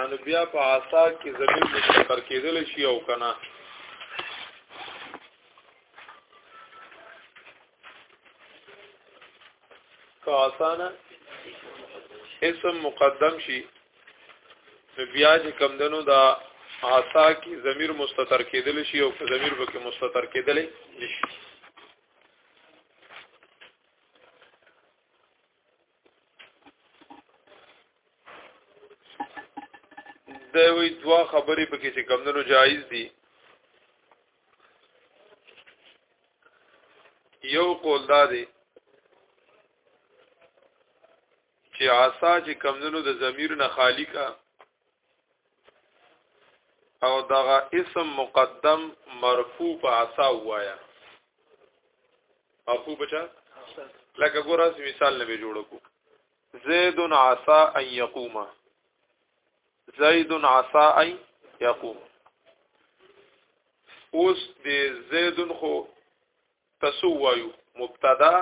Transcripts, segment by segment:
ان بیا په عصا کې زمين مستقر کېدل شي او کنه که آسانه اسم مقدم شي بیا چې کم دنو دا عصا کې ضمیر مستتر کېدل شي او که ضمیر به کې مستتر کېدل نشي دا وی دوا خبرې پکې چې کمندونو جایز دي یو قول دا دی چې عصا چې کمندونو د ضمیر نه خالی کا او دغه اسم مقدم مرفوع په عصا وایا مرفوع بچا لکه ګور اس مثال نه جوړ کو زید عصا ان یقوم زید عصا ان یقوم اوس د زید خو تسو وایو مبتدا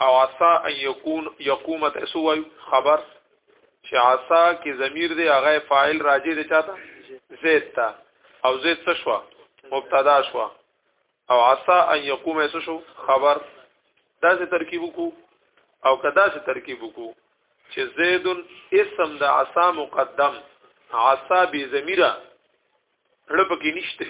او عسا ان یکون یقوم تسو وایو خبر چې عسا کې ضمیر دی هغه فاعل راجع دی چاته زید تا او زید څه شو مبتدا شو او عسا ان یقوم څه شو خبر دا څه ترکیب کو او کدا څه ترکیب کو چې زید اسم د عسا مقدم عسا به ضمیره زړه پکې نشته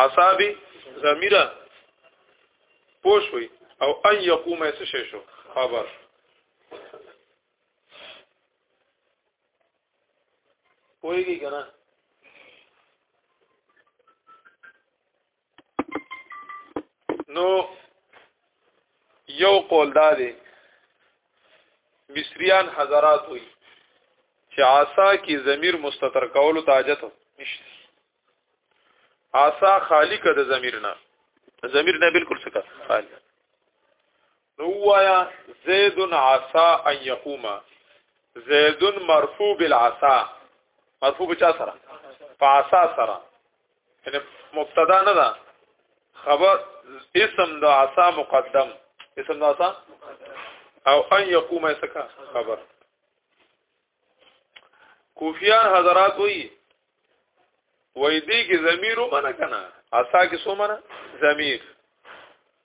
اعصاب ضمیره پوښوي او ان يقوم څه شي شو خبر پوهیږي کنه نو یو قول دا دی مصریان حضرات وي چې عصا کې ضمیر مستتر کولو ته حاجت نشته عصا خالق د ضمیر نه ضمیر نه بالکل څه خالق نو وایا زید عصا ان یقوم زید مرفوع بالعصا مرفوع بچا سره فعصا سره یعنی مبتدا نه ده خبر اسم د عصا مقدم اسم د عصا او ان يقوم اسکا خبر کوفیان حضرات وی وای دی کی ضمیر ومنه کنه عصا کی سو منه ضمیر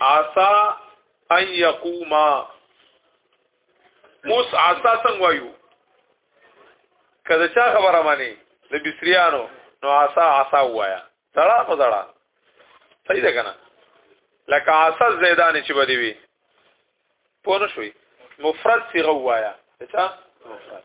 عسا ان یقوما اوس عسا څنګه وایو کله چا خبره مانی د بسریانو نو عسا عسا وایا زړه په زړه صحیح ده کنه لکه عسا زیدان چې بدی وی پونه شوي مفرد صيغه وایا اچھا مفرد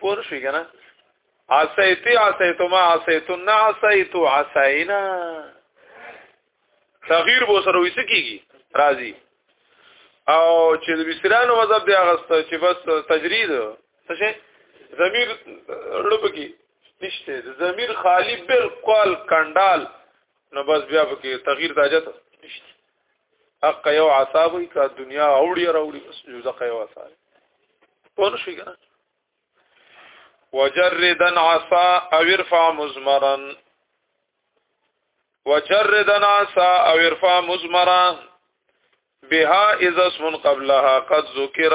پور شي کنه عصیتی عصیتو ما عصیتو نه عصیتو عصینا تغییر بو سره وېس کیږي راضی او چې د بسرانو مذهب دی هغه چې بس تجرید څه شي ضمیر لوبکی نشته د ضمیر خالی بالکل کندال نو بس بیا پکې تغییر د حاجت نشته حق یو عصا وي کا دنیا اوړي راوړي بس یو ځکه یو عصا پون شي کنه وجردا عصا او ارفع مزمرا وجردا عصا او ارفع مزمرا بها اذا اسم قبلها قد ذكر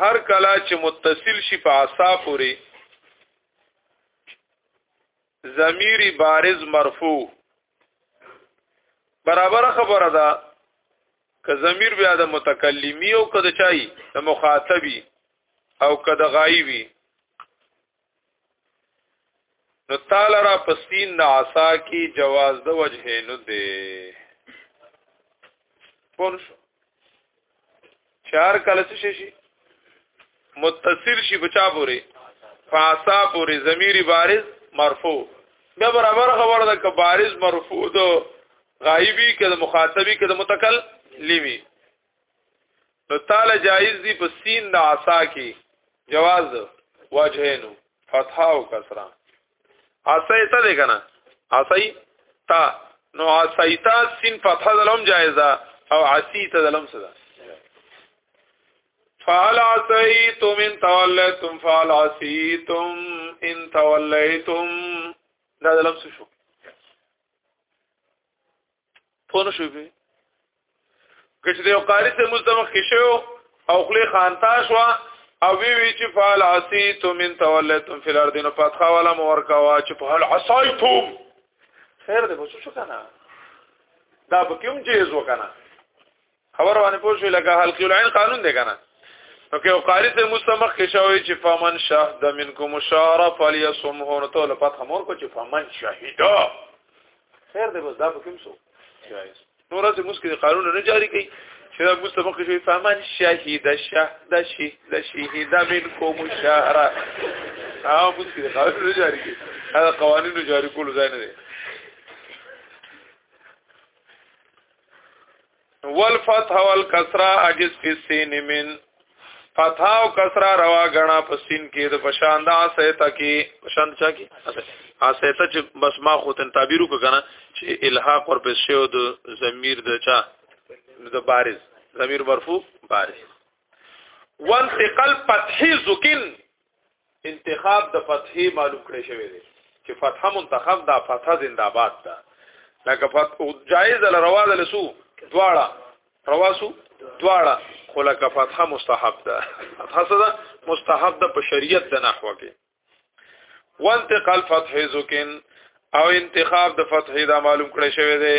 هر کله چې متصل شي په عصا پوري ضمیر بارز مرفوع برابر خبره ده که ضمیر بیا د متکلمی او که د چای د مخاطبی او که د غایبی نو تعالی را پسین د عصا کی جواز د وجه نه دی پون شو چار کله څه شي متصل شي بچا پوری فاسا پوری ضمیر بارز مرفوع بیا برابر خبر ده که بارز مرفوع ده غایبی که د مخاطبی که د متکل لیمی نو تعالی جایز دی په سین د عصا کې جواز وجهینو فتحه او کسره عصا ته ده کنه عصا تا نو عصا تا سین فتحه دلم جایزه او عصی ته دلم صدا فعل عصیتم ان تولیتم فعل عصیتم ان تولیتم دا دلم شو په نو شوې کچې یو قاری ته مستمخ کې شو او خلی خانتا شو او وی وی چې فعل عصیتم من تولیتم فی الارض نو پاتخا ولا مور کا وا چې په هل عصیتم خیر دې بچو شو کنه دا به کوم جیز وکنه خبر باندې پوه شو لکه حلقی العين قانون دی کنه نو که قاری ته مستمخ کې شوی چې فمن شهد منکم شهر فليصمه نو ته لپاره خمور کو چې فمن شهد خیر دې بس دا په کوم څه جایز نو راځي موږ کې قانون نه جاری کړي چې دا مستمخ کې شوی فمن شهد شهد شهد شهد منکم شهر او موږ کې قانون نه جاری کړي دا قوانینو جاری کول ځای نه دی والفتح والکسرا اجز فی السین من فتح او کسرا روا غنا په سین کې د پشان دا سیتا کې پشان چا کې ا سیتا چې بس ما خو تن تعبیرو کنه چې الحاق ور پس شو د ضمیر د چا د بارز ضمیر مرفوع بارز وانتقال فتح زکن انتخاب د فتحې معلوم کړی شوی دی چې فتحه منتخب دا فتحه زنده باد ده لکه فت جایز له روا ده لسو دواړه رواسو دواړه خو لکه فتحه مستحب ده فتحه څه ده مستحب ده په شریعت د نحوه کې وانتقال فتح زکن او انتخاب د فتح دا معلوم کړی شوی دی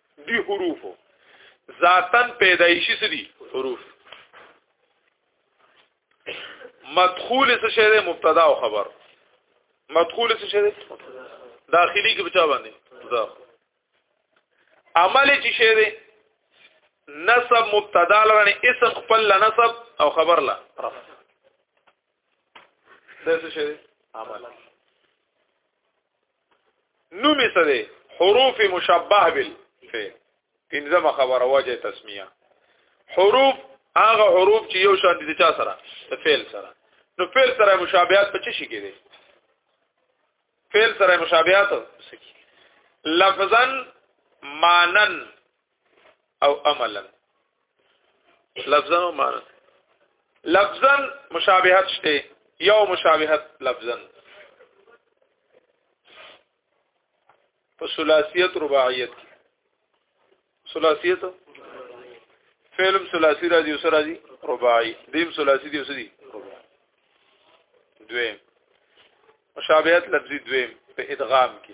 دی حروف ذاتن پیدایشی سری حروف مدخول څه شی دی مبتدا او خبر مدخول څه شی دی داخلي کې بچا باندې دا عمل چې شی دی نسب مبتدا لرنه اسم خپل نسب او خبر لا رفع دا څه شی دی عمل نومي څه دی حروف مشبه بالفعل پنځمه خبره وجه تسمیه حروف هغه حروف چې یو شان دي چا سره د فعل سره نو فعل سره مشابهت په چی شي کېږي فعل سره مشابهت لفظا مانن او عملا لفظا او معنا لفظا مشابهت شته یو مشابهت لفظا په ثلاثیت رباعیت کې ثلاثیت فعلم ثلاثی راځي او سره راځي رباعي دیم ثلاثی دی وسدي دویم مشابهت لفظي دویم په ادغام کې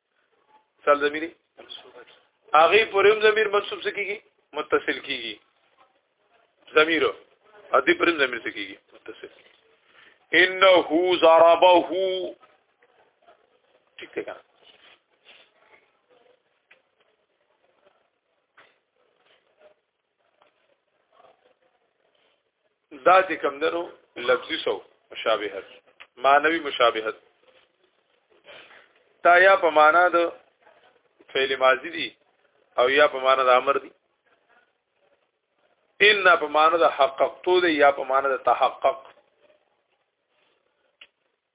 سال زميري هغه پریم زمير منصوب سکیږي متصل کیږي زمير ا دې پریم زمير سکیږي متصل انه ضربه ٹھیک ہے دا چې کم دنو لفظي سو مشابهت معنوي مشابهت تا یا په معنا د فعل ماضی دي او یا په معنا د امر دي ان په معنا د حققتو دي یا په معنا د تحقق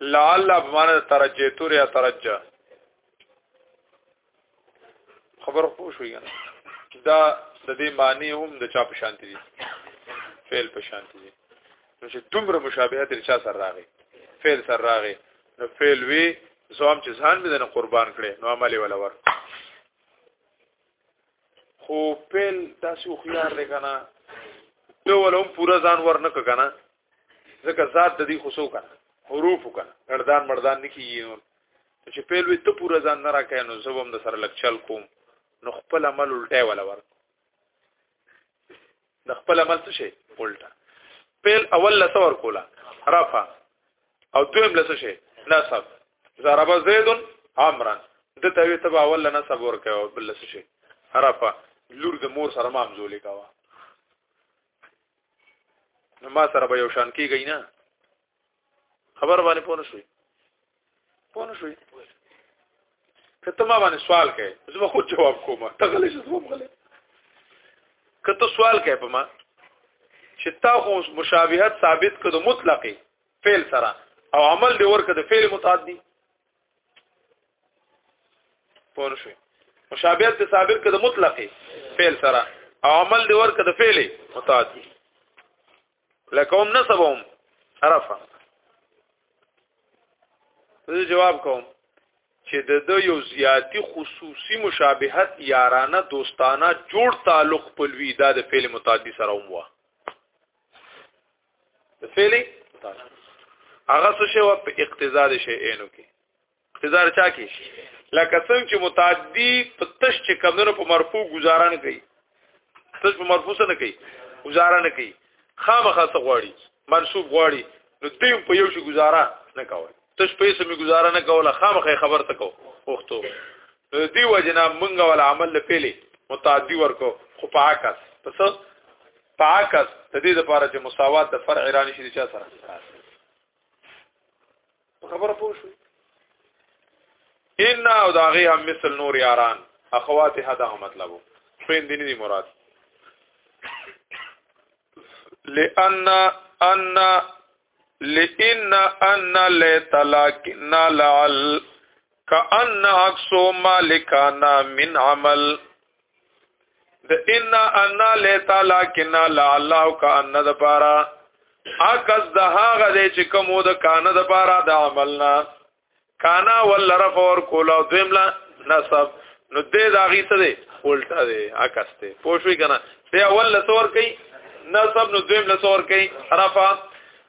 لعل بمانه ترجه تور یا ترجه خبر خو شوې کنه دا د دې معنی هم د چا په شانتی دي فعل په شانتی دي نو چې دومره مشابهت لري چا سره راغی فعل سره راغی نو فعل وی زوم چې ځان مې نه قربان کړي نو عمل ولا ور خو فعل تاسو خيار لري کنه ته ولوم پورا ځان ور نه کنه ځکه ذات د دې خصو کنه حروف کنه اردان مردان نکی یو چې پیل وي ته پورا ځان نه راکې نو زبم د سره لک چل کوم نو خپل عمل الټه ولا ور د خپل عمل څه شي الټه پیل اول لته ور کولا رفع او دویم لته شي نصب ضرب زید عمرا د ته وی تبع اول نصب ور کوي بل لته شي رفع لور د مور سره مامزولې کاوه نو ما سره به یو شان کېږي نه خبر باندې پوه نه شوي پوه نه شوي که ته ما باندې سوال کوې زه به خود جواب کوم ته غلی شې زه به هم غلی که ته سوال کوې په ما چې تا خو مشابهت ثابت کړو مطلقې فعل سره او عمل دی ورکړه د فعل متعدی پوه شئ مشابهت ته ثابت کړه د مطلقي فعل سره او عمل دی ورکړه د فعل متعدی لکوم نسبهم عرفه زه جواب کوم چې د د یو زیاتی خصوصي مشابهت یارانه دوستانه جوړ تعلق پلوي دا د فعل متعدی سره وموه فعلی هغه څه شی په اقتضا دي شی اینو کې اقتضا چا کې لکه څنګه چې متعدی په تش چې کمونو په مرفوع گزاره نه کوي تش په مرفوع نه کوي گزاره نه کوي خامخا څه غواړي منصوب غواړي نو دیم په یو شی گزاره نه کوي تش په یې سمې گزاره نه کوله خامخا خبر ته کو وختو دی وجنا منګه ول عمل لپیلې متعدی ورکو خو پاکه پس پاکس د دې لپاره چې مساوات د فرع رانی شي چا سره خبره پوه شو ان او دا غي هم مثل نور یاران اخوات هدا مطلب خوین دي نه مراد لئن ان لئن ان لیت لکن لعل کأن عکس مالکانا من عمل د ان ان لیتا لکن لا الله کأن د پارا عکس د هغه دی چې کوم د کان د پارا د عملنا کانا ول رف اور کولا دویملا نسب نو دې دا غي څه دی الټا دی عکس ته پوښوي کنه دی اول لسور کوي نسب نو دویم لسور کوي رفع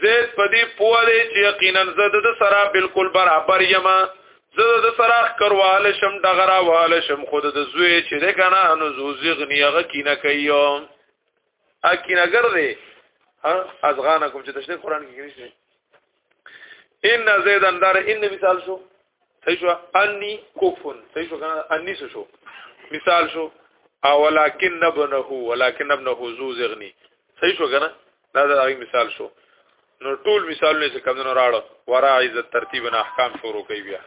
زید په دې پوه دی چې یقینا زه د سره بالکل برابر یم زه د سره کرواله شم دغرا واله شم خود د زوی چې د کنه نو زوزغنی هغه کینه کوي اکینه ګرځي ها ازغانکم چې تشریح قران کې کړی ان زیدن دار ان مثال شو صحیح شو انی کوفن صحیح شو کنه انی څه شو مثال شو او ولکن ابنه ولکن ابنه زو زغنی صحیح شو کنه دا دا غي مثال شو نو ټول مثالونه چې کمونو راړو ورا عزت ترتیب نه احکام شروع کوي بیا